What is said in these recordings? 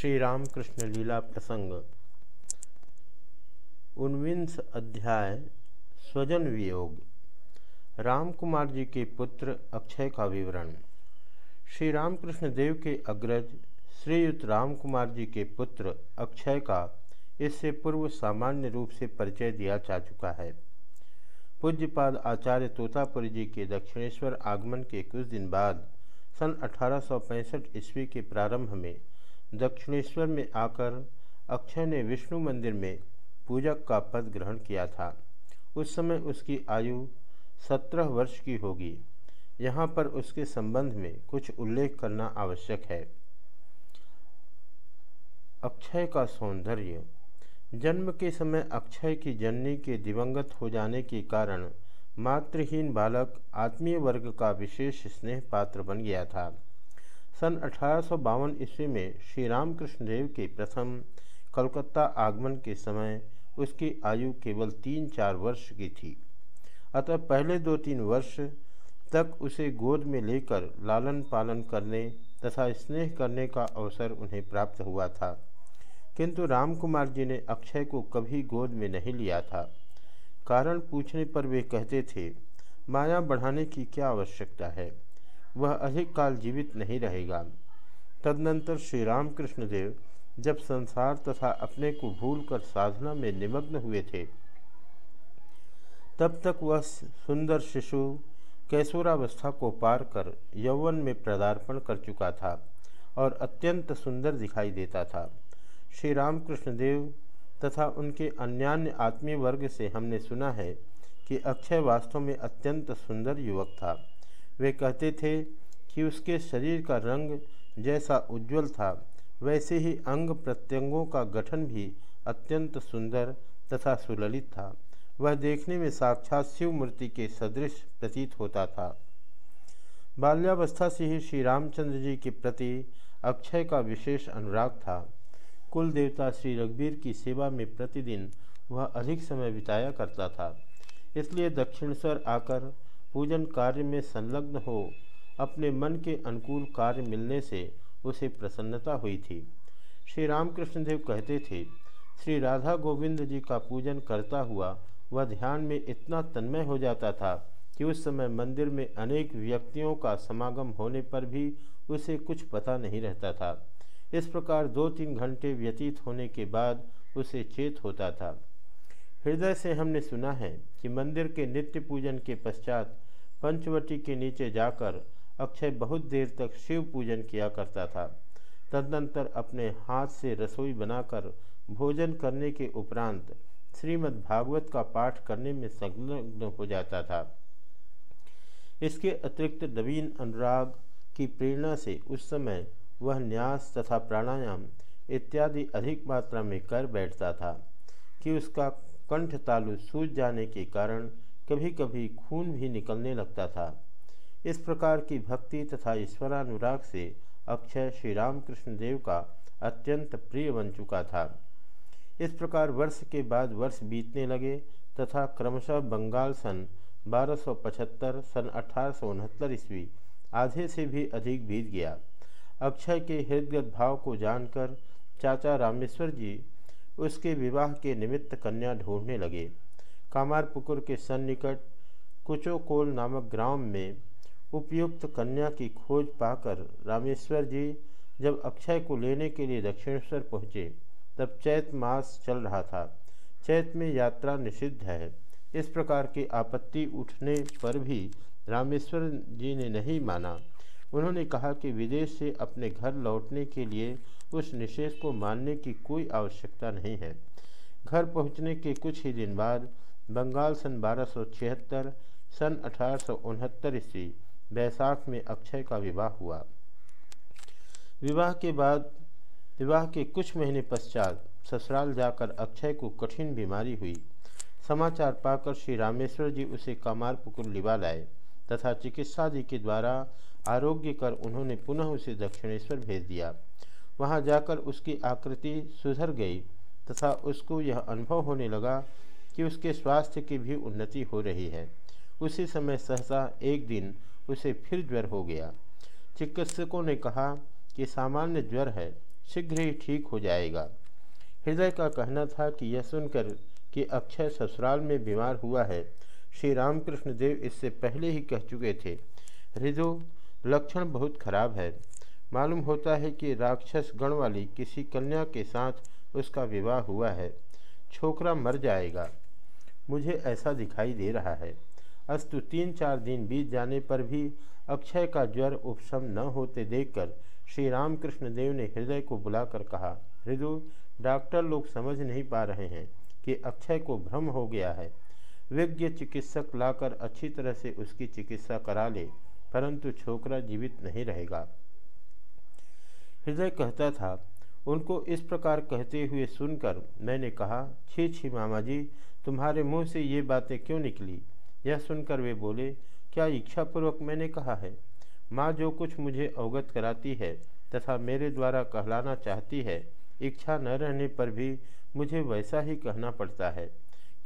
श्री रामकृष्ण लीला प्रसंग। उनविंश अध्याय, स्वजन वियोग। राम कुमार जी के पुत्र अक्षय का विवरण। श्री रामकृष्ण देव के अग्रज श्रीयुक्त राम कुमार जी के पुत्र अक्षय का इससे पूर्व सामान्य रूप से परिचय दिया जा चुका है। पूज्यपाद आचार्य तोतापुरी जी के दक्षिणेश्वर आगमन के कुछ दिन बाद सन अठारह सौ पैंसठ ईस्वी के प्रारंभ में दक्षिणेश्वर में आकर अक्षय ने विष्णु मंदिर में पूजक का पद ग्रहण किया था। उस समय उसकी आयु सत्रह वर्ष की होगी। यहाँ पर उसके संबंध में कुछ उल्लेख करना आवश्यक है। अक्षय का सौंदर्य। जन्म के समय अक्षय की जननी के दिवंगत हो जाने के कारण मातृहीन बालक आत्मीय वर्ग का विशेष स्नेह पात्र बन गया था। सन अठारह सौ बावन ईस्वी में श्री रामकृष्ण देव के प्रथम कलकत्ता आगमन के समय उसकी आयु केवल तीन चार वर्ष की थी। अतः पहले दो तीन वर्ष तक उसे गोद में लेकर लालन पालन करने तथा स्नेह करने का अवसर उन्हें प्राप्त हुआ था। किंतु रामकुमार जी ने अक्षय को कभी गोद में नहीं लिया था। कारण पूछने पर वे कहते थे, माया बढ़ाने की क्या आवश्यकता है? वह अधिक काल जीवित नहीं रहेगा। तदनंतर श्री रामकृष्ण देव जब संसार तथा अपने को भूलकर साधना में निमग्न हुए थे, तब तक वह सुंदर शिशु कैशोरावस्था को पार कर यौवन में प्रदार्पण कर चुका था और अत्यंत सुंदर दिखाई देता था। श्री रामकृष्ण देव तथा उनके अन्यान्य आत्मीय वर्ग से हमने सुना है कि अक्षय वास्तव में अत्यंत सुंदर युवक था। वे कहते थे कि उसके शरीर का रंग जैसा उज्जवल था, वैसे ही अंग प्रत्यंगों का गठन भी अत्यंत सुंदर तथा सुललित था। वह देखने में साक्षात शिव मूर्ति के सदृश प्रतीत होता था। बाल्यावस्था से ही श्री रामचंद्र जी के प्रति अक्षय का विशेष अनुराग था। कुल देवता श्री रघुवीर की सेवा में प्रतिदिन वह अधिक समय बिताया करता था। इसलिए दक्षिणेश्वर आकर पूजन कार्य में संलग्न हो, अपने मन के अनुकूल कार्य मिलने से उसे प्रसन्नता हुई थी। श्री रामकृष्ण देव कहते थे, श्री राधा गोविंद जी का पूजन करता हुआ वह ध्यान में इतना तन्मय हो जाता था कि उस समय मंदिर में अनेक व्यक्तियों का समागम होने पर भी उसे कुछ पता नहीं रहता था। इस प्रकार दो तीन घंटे व्यतीत होने के बाद उसे चेत होता था। हृदय से हमने सुना है कि मंदिर के नित्य पूजन के पश्चात पंचवटी के नीचे जाकर अक्षय बहुत देर तक शिव पूजन किया करता था। तदनंतर अपने हाथ से रसोई बनाकर भोजन करने के उपरांत श्रीमद् भागवत का पाठ करने में संलग्न हो जाता था। इसके अतिरिक्त नवीन अनुराग की प्रेरणा से उस समय वह न्यास तथा प्राणायाम इत्यादि अधिक मात्रा में कर बैठता था कि उसका कंठ तालु सूझ जाने के कारण कभी कभी खून भी निकलने लगता था। इस प्रकार की भक्ति तथा ईश्वरानुराग से अक्षय श्री रामकृष्ण देव का अत्यंत प्रिय बन चुका था। इस प्रकार वर्ष के बाद वर्ष बीतने लगे तथा क्रमशः बंगाल सन 1275 सन अठारह सौ उनहत्तर ईस्वी आधे से भी अधिक बीत गया। अक्षय के हृदगत भाव को जानकर चाचा रामेश्वर जी उसके विवाह के निमित्त कन्या ढूँढने लगे। कामारपुकुर के सन्निकट कुचोकोल नामक ग्राम में उपयुक्त कन्या की खोज पाकर रामेश्वर जी जब अक्षय को लेने के लिए दक्षिणेश्वर पहुँचे, तब चैत मास चल रहा था। चैत में यात्रा निषिद्ध है। इस प्रकार की आपत्ति उठने पर भी रामेश्वर जी ने नहीं माना। उन्होंने कहा कि विदेश से अपने घर लौटने के लिए उस निषेध को मानने की कोई आवश्यकता नहीं है। घर पहुँचने के कुछ ही दिन बाद, बंगाल सन बारह सन अठारह ईस्वी, बैसाख में अक्षय का विवाह हुआ। विवाह के बाद, विवाह के कुछ महीने पश्चात ससुराल जाकर अक्षय को कठिन बीमारी हुई। समाचार पाकर श्री रामेश्वर जी उसे कमारपुकुर लिवा लाए तथा चिकित्सादि के द्वारा आरोग्य कर उन्होंने पुनः उसे दक्षिणेश्वर भेज दिया। वहाँ जाकर उसकी आकृति सुधर गई तथा उसको यह अनुभव होने लगा कि उसके स्वास्थ्य की भी उन्नति हो रही है। उसी समय सहसा एक दिन उसे फिर ज्वर हो गया। चिकित्सकों ने कहा कि सामान्य ज्वर है, शीघ्र ही ठीक हो जाएगा। हृदय का कहना था कि यह सुनकर कि अक्षय ससुराल में बीमार हुआ है श्री रामकृष्ण देव इससे पहले ही कह चुके थे, हृदय, लक्षण बहुत खराब है। मालूम होता है कि राक्षस गण वाली किसी कन्या के साथ उसका विवाह हुआ है। छोकरा मर जाएगा। मुझे ऐसा दिखाई दे रहा है। अस्तु तीन चार दिन बीत जाने पर भी अक्षय का ज्वर उपशम न होते देखकर श्री रामकृष्ण देव ने हृदय को बुलाकर कहा हृदय डॉक्टर लोग समझ नहीं पा रहे हैं कि अक्षय को भ्रम हो गया है। विज्ञ चिकित्सक लाकर अच्छी तरह से उसकी चिकित्सा करा ले, परंतु छोकरा जीवित नहीं रहेगा। हृदय कहता था, उनको इस प्रकार कहते हुए सुनकर मैंने कहा, छी छी मामा जी तुम्हारे मुँह से ये बातें क्यों निकली? यह सुनकर वे बोले, क्या इच्छापूर्वक मैंने कहा है? माँ जो कुछ मुझे अवगत कराती है तथा मेरे द्वारा कहलाना चाहती है, इच्छा न रहने पर भी मुझे वैसा ही कहना पड़ता है।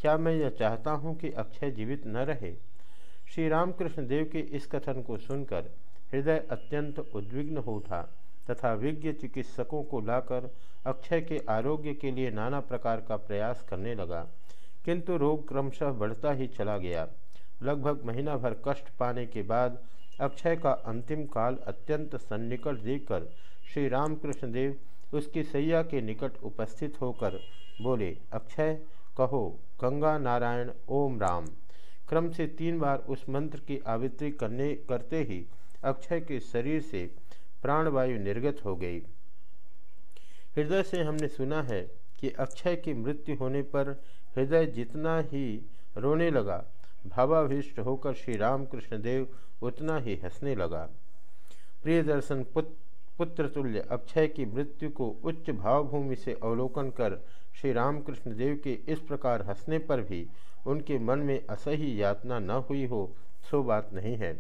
क्या मैं यह चाहता हूँ कि अक्षय जीवित न रहे? श्री रामकृष्ण देव के इस कथन को सुनकर हृदय अत्यंत उद्विग्न हो उठा। तथा विज्ञ चिकित्सकों को लाकर अक्षय के आरोग्य के लिए नाना प्रकार का प्रयास करने लगा। किंतु रोग क्रमशः बढ़ता ही चला गया। लगभग महीना भर कष्ट पाने के बाद अक्षय का अंतिम काल अत्यंत सन्निकट देखकर श्री रामकृष्ण देव उसकी सैया के निकट उपस्थित होकर बोले, अक्षय, कहो, गंगा नारायण, ओम राम। क्रम से तीन बार उस मंत्र की आवृत्ति करने, करते ही अक्षय के शरीर से प्राणवायु निर्गत हो गई। हृदय से हमने सुना है कि अक्षय की मृत्यु होने पर हृदय जितना ही रोने लगा, भावाभिष्ट होकर श्री रामकृष्ण देव उतना ही हंसने लगा। प्रिय दर्शन पुत्र तुल्य अक्षय की मृत्यु को उच्च भावभूमि से अवलोकन कर श्री रामकृष्ण देव के इस प्रकार हंसने पर भी उनके मन में असही यातना न हुई हो, सो बात नहीं है।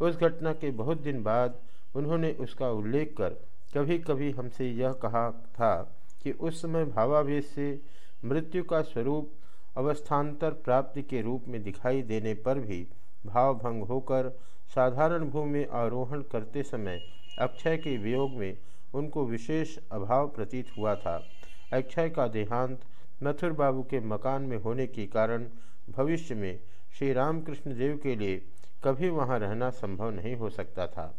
उस घटना के बहुत दिन बाद उन्होंने उसका उल्लेख कर कभी कभी हमसे यह कहा था कि उस समय भावावेश से मृत्यु का स्वरूप अवस्थान्तर प्राप्ति के रूप में दिखाई देने पर भी भावभंग होकर साधारण भूमि में आरोहण करते समय अक्षय के वियोग में उनको विशेष अभाव प्रतीत हुआ था। अक्षय का देहांत मथुर बाबू के मकान में होने के कारण भविष्य में श्री रामकृष्ण देव के लिए कभी वहाँ रहना संभव नहीं हो सकता था।